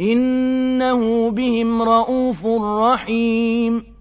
إنه بهم رءوف رحيم.